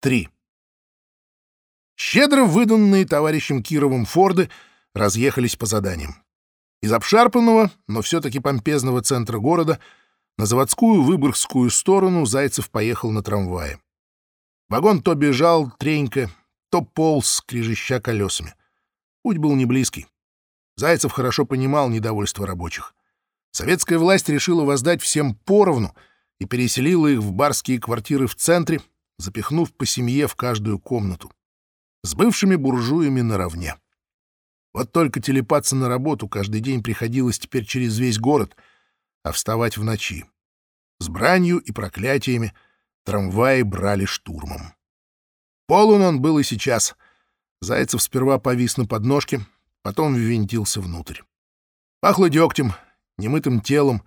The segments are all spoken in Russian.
3. Щедро выданные товарищем Кировым Форды разъехались по заданиям. Из обшарпанного, но все-таки помпезного центра города на заводскую Выборгскую сторону Зайцев поехал на трамвае. Вагон то бежал, тренько, то полз, крежеща колесами. Путь был не близкий. Зайцев хорошо понимал недовольство рабочих. Советская власть решила воздать всем поровну и переселила их в барские квартиры в центре, запихнув по семье в каждую комнату. С бывшими буржуями наравне. Вот только телепаться на работу каждый день приходилось теперь через весь город, а вставать в ночи. С бранью и проклятиями трамваи брали штурмом. Полон он был и сейчас. Зайцев сперва повис на подножке, потом ввинтился внутрь. Пахло дегтем, немытым телом,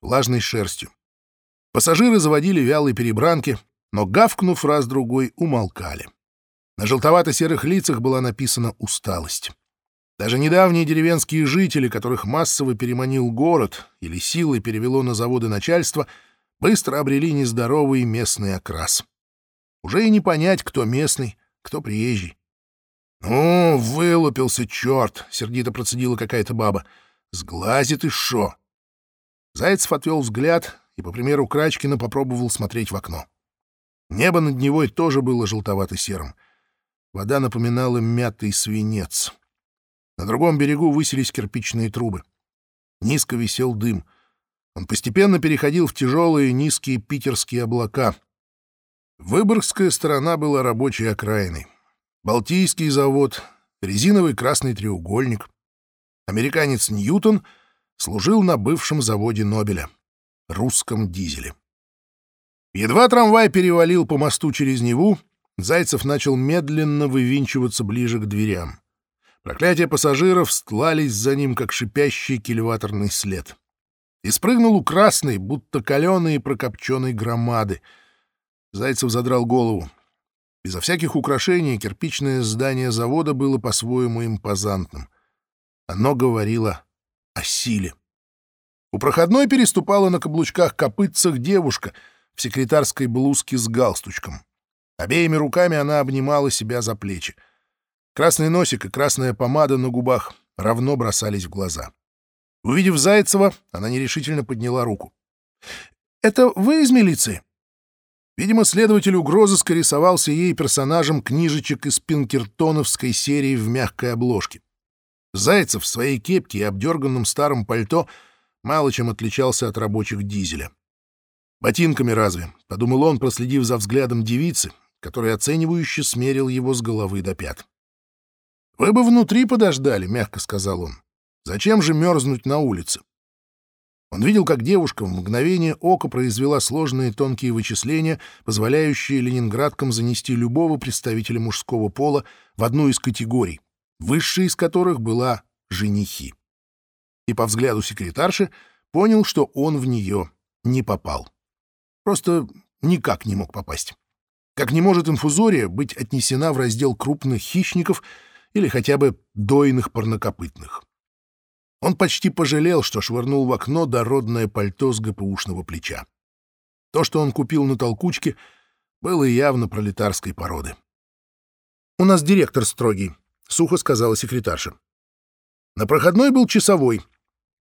влажной шерстью. Пассажиры заводили вялые перебранки, но, гавкнув раз-другой, умолкали. На желтовато-серых лицах была написана усталость. Даже недавние деревенские жители, которых массово переманил город или силой перевело на заводы начальства, быстро обрели нездоровый местный окрас. Уже и не понять, кто местный, кто приезжий. «Ну, вылупился черт!» — сердито процедила какая-то баба. «Сглазит и шо!» Зайцев отвел взгляд и, по примеру Крачкина, попробовал смотреть в окно. Небо над Невой тоже было желтовато-серым. Вода напоминала мятый свинец. На другом берегу высились кирпичные трубы. Низко висел дым. Он постепенно переходил в тяжелые низкие питерские облака. Выборгская сторона была рабочей окраиной. Балтийский завод, резиновый красный треугольник. Американец Ньютон служил на бывшем заводе Нобеля, русском дизеле. Едва трамвай перевалил по мосту через Неву, Зайцев начал медленно вывинчиваться ближе к дверям. Проклятия пассажиров стлались за ним, как шипящий кильваторный след. И спрыгнул у красной, будто каленой и прокопченной громады. Зайцев задрал голову. Безо всяких украшений кирпичное здание завода было по-своему импозантным. Оно говорило о силе. У проходной переступала на каблучках копытцах девушка — в секретарской блузке с галстучком. Обеими руками она обнимала себя за плечи. Красный носик и красная помада на губах равно бросались в глаза. Увидев Зайцева, она нерешительно подняла руку. «Это вы из милиции?» Видимо, следователь угрозыска рисовался ей персонажем книжечек из пинкертоновской серии в мягкой обложке. Зайцев в своей кепке и обдерганном старом пальто мало чем отличался от рабочих дизеля. «Ботинками разве?» — подумал он, проследив за взглядом девицы, который оценивающе смерил его с головы до пят. «Вы бы внутри подождали», — мягко сказал он. «Зачем же мерзнуть на улице?» Он видел, как девушка в мгновение ока произвела сложные тонкие вычисления, позволяющие ленинградкам занести любого представителя мужского пола в одну из категорий, высшей из которых была женихи. И по взгляду секретарши понял, что он в нее не попал. Просто никак не мог попасть. Как не может инфузория быть отнесена в раздел крупных хищников или хотя бы дойных парнокопытных. Он почти пожалел, что швырнул в окно дородное пальто с ГПУшного плеча. То, что он купил на толкучке, было явно пролетарской породы. «У нас директор строгий», — сухо сказала секретарша. На проходной был часовой.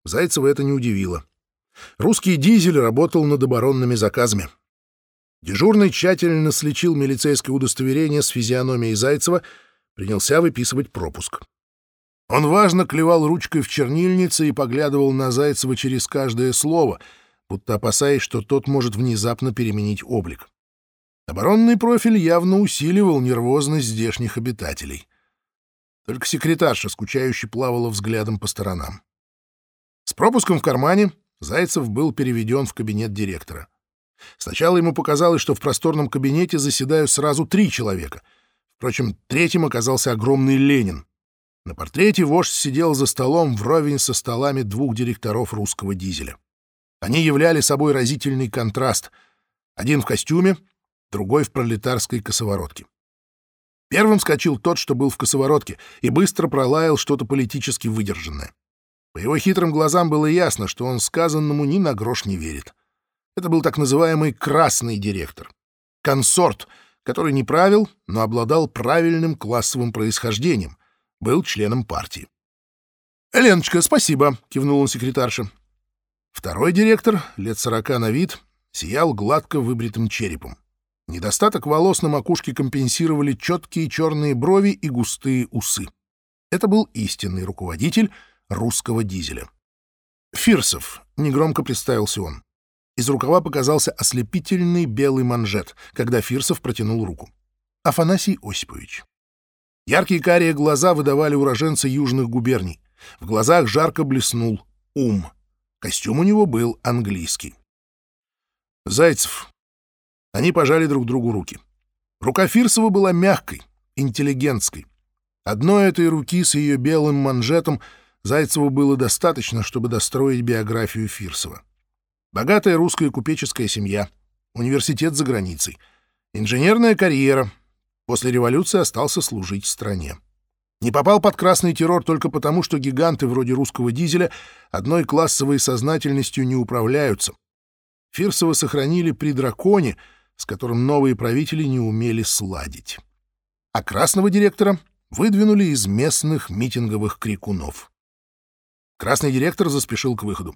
Зайцева это не удивило. Русский дизель работал над оборонными заказами. Дежурный тщательно слечил милицейское удостоверение с физиономией Зайцева, принялся выписывать пропуск. Он важно клевал ручкой в чернильнице и поглядывал на Зайцева через каждое слово, будто опасаясь, что тот может внезапно переменить облик. Оборонный профиль явно усиливал нервозность здешних обитателей. Только секретарша, скучающе плавала взглядом по сторонам. С пропуском в кармане Зайцев был переведен в кабинет директора. Сначала ему показалось, что в просторном кабинете заседают сразу три человека. Впрочем, третьим оказался огромный Ленин. На портрете вождь сидел за столом вровень со столами двух директоров русского дизеля. Они являли собой разительный контраст. Один в костюме, другой в пролетарской косоворотке. Первым вскочил тот, что был в косоворотке, и быстро пролаял что-то политически выдержанное. По его хитрым глазам было ясно, что он сказанному ни на грош не верит. Это был так называемый «красный директор». Консорт, который не правил, но обладал правильным классовым происхождением, был членом партии. «Леночка, спасибо», — кивнул он секретарше. Второй директор, лет сорока на вид, сиял гладко выбритым черепом. Недостаток волос на макушке компенсировали четкие черные брови и густые усы. Это был истинный руководитель русского дизеля. «Фирсов», — негромко представился он. Из рукава показался ослепительный белый манжет, когда Фирсов протянул руку. Афанасий Осипович. Яркие карие глаза выдавали уроженца южных губерний. В глазах жарко блеснул ум. Костюм у него был английский. Зайцев. Они пожали друг другу руки. Рука Фирсова была мягкой, интеллигентской. Одной этой руки с ее белым манжетом Зайцеву было достаточно, чтобы достроить биографию Фирсова. Богатая русская купеческая семья, университет за границей, инженерная карьера. После революции остался служить стране. Не попал под красный террор только потому, что гиганты вроде русского дизеля одной классовой сознательностью не управляются. Фирсова сохранили при драконе, с которым новые правители не умели сладить. А красного директора выдвинули из местных митинговых крикунов. Красный директор заспешил к выходу.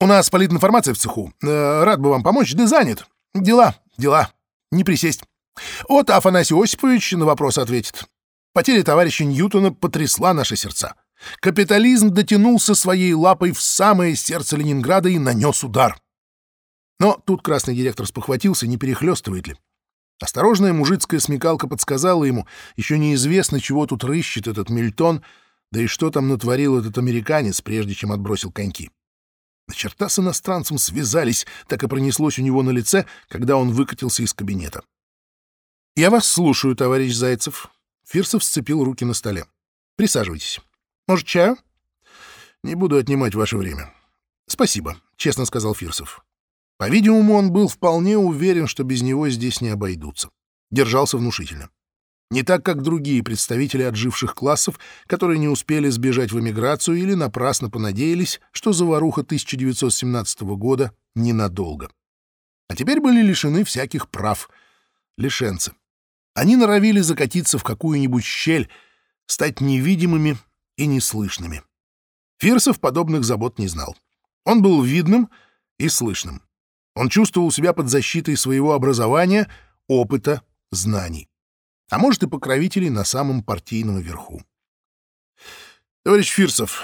У нас политинформация в цеху. Э, рад бы вам помочь, да занят. Дела, дела. Не присесть. Вот Афанасий Осипович на вопрос ответит. Потеря товарища Ньютона потрясла наши сердца. Капитализм дотянулся своей лапой в самое сердце Ленинграда и нанес удар. Но тут красный директор спохватился, не перехлестывает ли. Осторожная мужицкая смекалка подсказала ему, еще неизвестно, чего тут рыщет этот Мильтон, да и что там натворил этот американец, прежде чем отбросил коньки. На черта с иностранцем связались, так и пронеслось у него на лице, когда он выкатился из кабинета. «Я вас слушаю, товарищ Зайцев». Фирсов сцепил руки на столе. «Присаживайтесь. Может, чаю?» «Не буду отнимать ваше время». «Спасибо», — честно сказал Фирсов. По-видимому, он был вполне уверен, что без него здесь не обойдутся. Держался внушительно. Не так, как другие представители отживших классов, которые не успели сбежать в эмиграцию или напрасно понадеялись, что заваруха 1917 года ненадолго. А теперь были лишены всяких прав. Лишенцы. Они норовили закатиться в какую-нибудь щель, стать невидимыми и неслышными. Фирсов подобных забот не знал. Он был видным и слышным. Он чувствовал себя под защитой своего образования, опыта, знаний а может и покровителей на самом партийном верху. Товарищ Фирсов,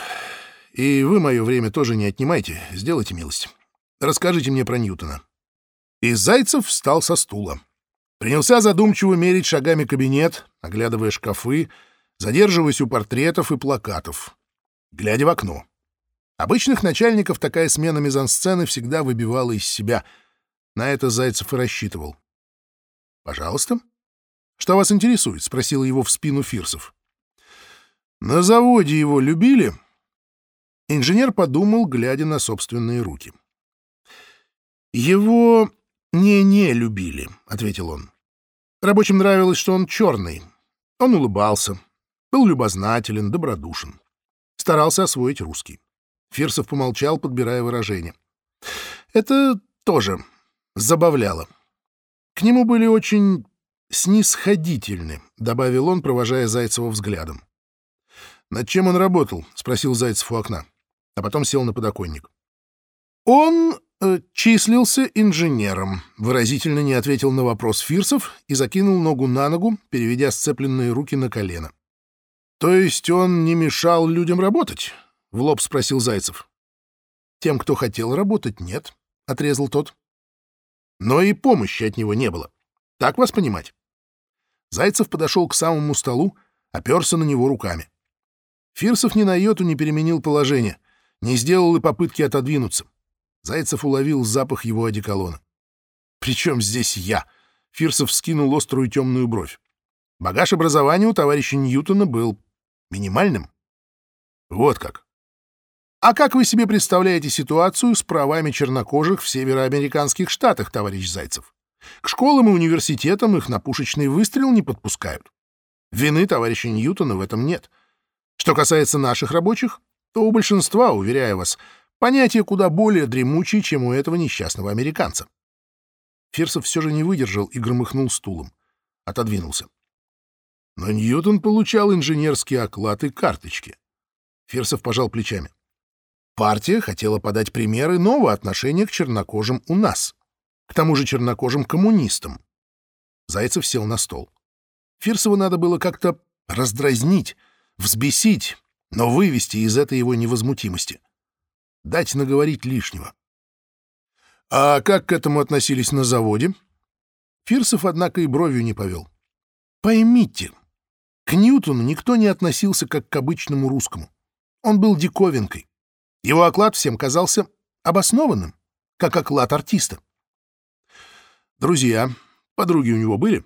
и вы мое время тоже не отнимайте, сделайте милость. Расскажите мне про Ньютона. И Зайцев встал со стула. Принялся задумчиво мерить шагами кабинет, оглядывая шкафы, задерживаясь у портретов и плакатов, глядя в окно. Обычных начальников такая смена мизансцены всегда выбивала из себя. На это Зайцев и рассчитывал. «Пожалуйста», «Что вас интересует?» — спросил его в спину Фирсов. «На заводе его любили?» Инженер подумал, глядя на собственные руки. «Его не-не любили», — ответил он. Рабочим нравилось, что он черный. Он улыбался, был любознателен, добродушен. Старался освоить русский. Фирсов помолчал, подбирая выражение. Это тоже забавляло. К нему были очень снисходительны», — добавил он, провожая Зайцева взглядом. «Над чем он работал?» — спросил Зайцев у окна, а потом сел на подоконник. «Он э, числился инженером», — выразительно не ответил на вопрос Фирсов и закинул ногу на ногу, переведя сцепленные руки на колено. «То есть он не мешал людям работать?» — в лоб спросил Зайцев. «Тем, кто хотел работать, нет», — отрезал тот. «Но и помощи от него не было. Так вас понимать?» Зайцев подошел к самому столу, оперся на него руками. Фирсов ни на йоту не переменил положение, не сделал и попытки отодвинуться. Зайцев уловил запах его одеколона. «Причем здесь я?» — Фирсов скинул острую темную бровь. Багаж образования у товарища Ньютона был минимальным. Вот как. А как вы себе представляете ситуацию с правами чернокожих в североамериканских штатах, товарищ Зайцев? К школам и университетам их на пушечный выстрел не подпускают. Вины товарища Ньютона в этом нет. Что касается наших рабочих, то у большинства, уверяю вас, понятие куда более дремучее, чем у этого несчастного американца. Фирсов все же не выдержал и громыхнул стулом. отодвинулся. Но Ньютон получал инженерские оклад и карточки. Фирсов пожал плечами. Партия хотела подать примеры нового отношения к чернокожим у нас. К тому же чернокожим коммунистам. Зайцев сел на стол. Фирсова надо было как-то раздразнить, взбесить, но вывести из этой его невозмутимости. Дать наговорить лишнего. А как к этому относились на заводе? Фирсов, однако, и бровью не повел. Поймите, к Ньютону никто не относился как к обычному русскому. Он был диковинкой. Его оклад всем казался обоснованным, как оклад артиста. Друзья, подруги у него были?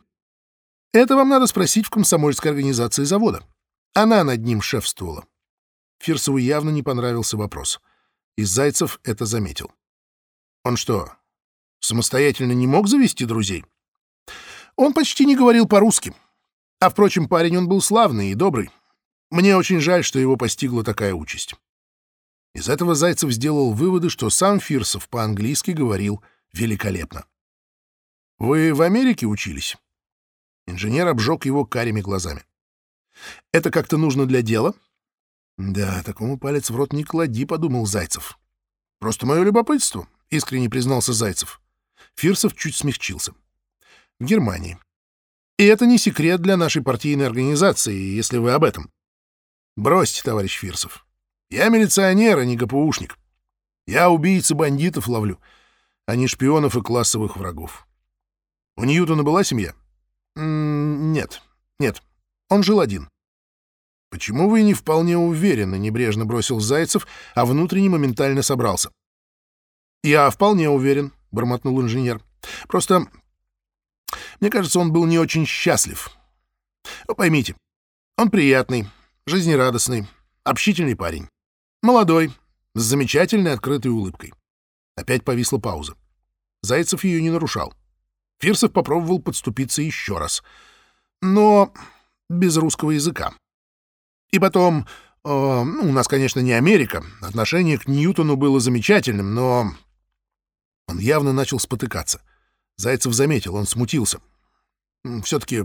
Это вам надо спросить в комсомольской организации завода. Она над ним шефствовала. Фирсову явно не понравился вопрос. И Зайцев это заметил. Он что, самостоятельно не мог завести друзей? Он почти не говорил по-русски. А, впрочем, парень он был славный и добрый. Мне очень жаль, что его постигла такая участь. Из этого Зайцев сделал выводы, что сам Фирсов по-английски говорил великолепно. «Вы в Америке учились?» Инженер обжег его карими глазами. «Это как-то нужно для дела?» «Да, такому палец в рот не клади», — подумал Зайцев. «Просто мое любопытство. — искренне признался Зайцев. Фирсов чуть смягчился. «В Германии. И это не секрет для нашей партийной организации, если вы об этом. Бросьте, товарищ Фирсов. Я милиционер, а не ГПУшник. Я убийца бандитов ловлю, а не шпионов и классовых врагов. У Ньютона была семья? Нет, нет. Он жил один. Почему вы не вполне уверены, небрежно бросил Зайцев, а внутренне моментально собрался? «Я вполне уверен», — бормотнул инженер. «Просто, мне кажется, он был не очень счастлив. Вы поймите, он приятный, жизнерадостный, общительный парень. Молодой, с замечательной открытой улыбкой». Опять повисла пауза. Зайцев ее не нарушал. Фирсов попробовал подступиться еще раз. Но без русского языка. И потом, э, ну, у нас, конечно, не Америка. Отношение к Ньютону было замечательным, но он явно начал спотыкаться. Зайцев заметил, он смутился. «Все-таки,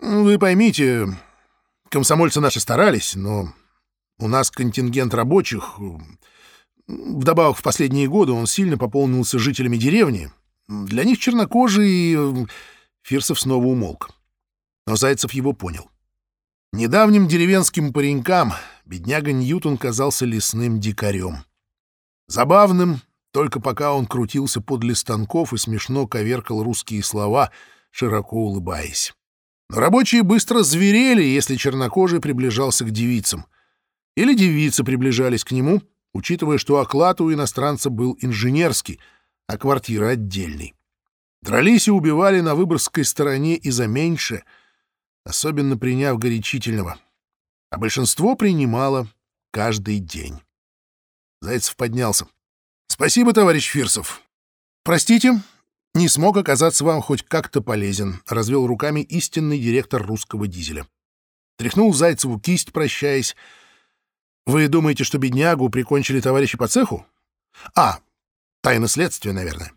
вы поймите, комсомольцы наши старались, но у нас контингент рабочих. Вдобавок, в последние годы он сильно пополнился жителями деревни. Для них чернокожие...» Фирсов снова умолк. Но Зайцев его понял. Недавним деревенским паренькам бедняга Ньютон казался лесным дикарем. Забавным, только пока он крутился подле станков и смешно коверкал русские слова, широко улыбаясь. Но рабочие быстро зверели, если чернокожий приближался к девицам. Или девицы приближались к нему, учитывая, что оклад у иностранца был инженерский, а квартира отдельный. Дрались и убивали на выборской стороне и за меньше, особенно приняв горячительного. А большинство принимало каждый день. Зайцев поднялся. Спасибо, товарищ Фирсов. Простите, не смог оказаться вам хоть как-то полезен, развел руками истинный директор русского дизеля. Тряхнул Зайцеву кисть, прощаясь. Вы думаете, что беднягу прикончили товарищи по цеху? А, тайна следствия, наверное.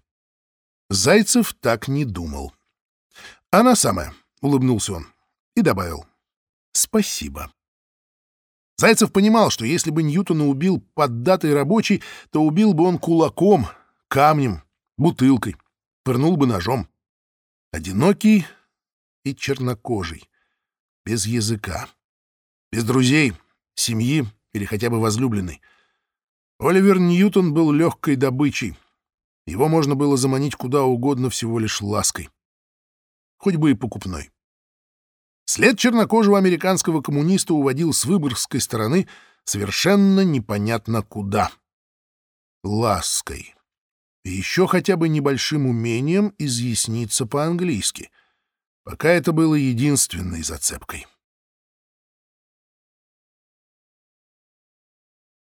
Зайцев так не думал. Она самая, улыбнулся он и добавил. Спасибо. Зайцев понимал, что если бы Ньютона убил поддатый рабочий, то убил бы он кулаком, камнем, бутылкой, пырнул бы ножом. Одинокий и чернокожий, без языка, без друзей, семьи или хотя бы возлюбленной. Оливер Ньютон был легкой добычей. Его можно было заманить куда угодно всего лишь лаской. Хоть бы и покупной. След чернокожего американского коммуниста уводил с выборгской стороны совершенно непонятно куда. Лаской. И еще хотя бы небольшим умением изъясниться по-английски. Пока это было единственной зацепкой.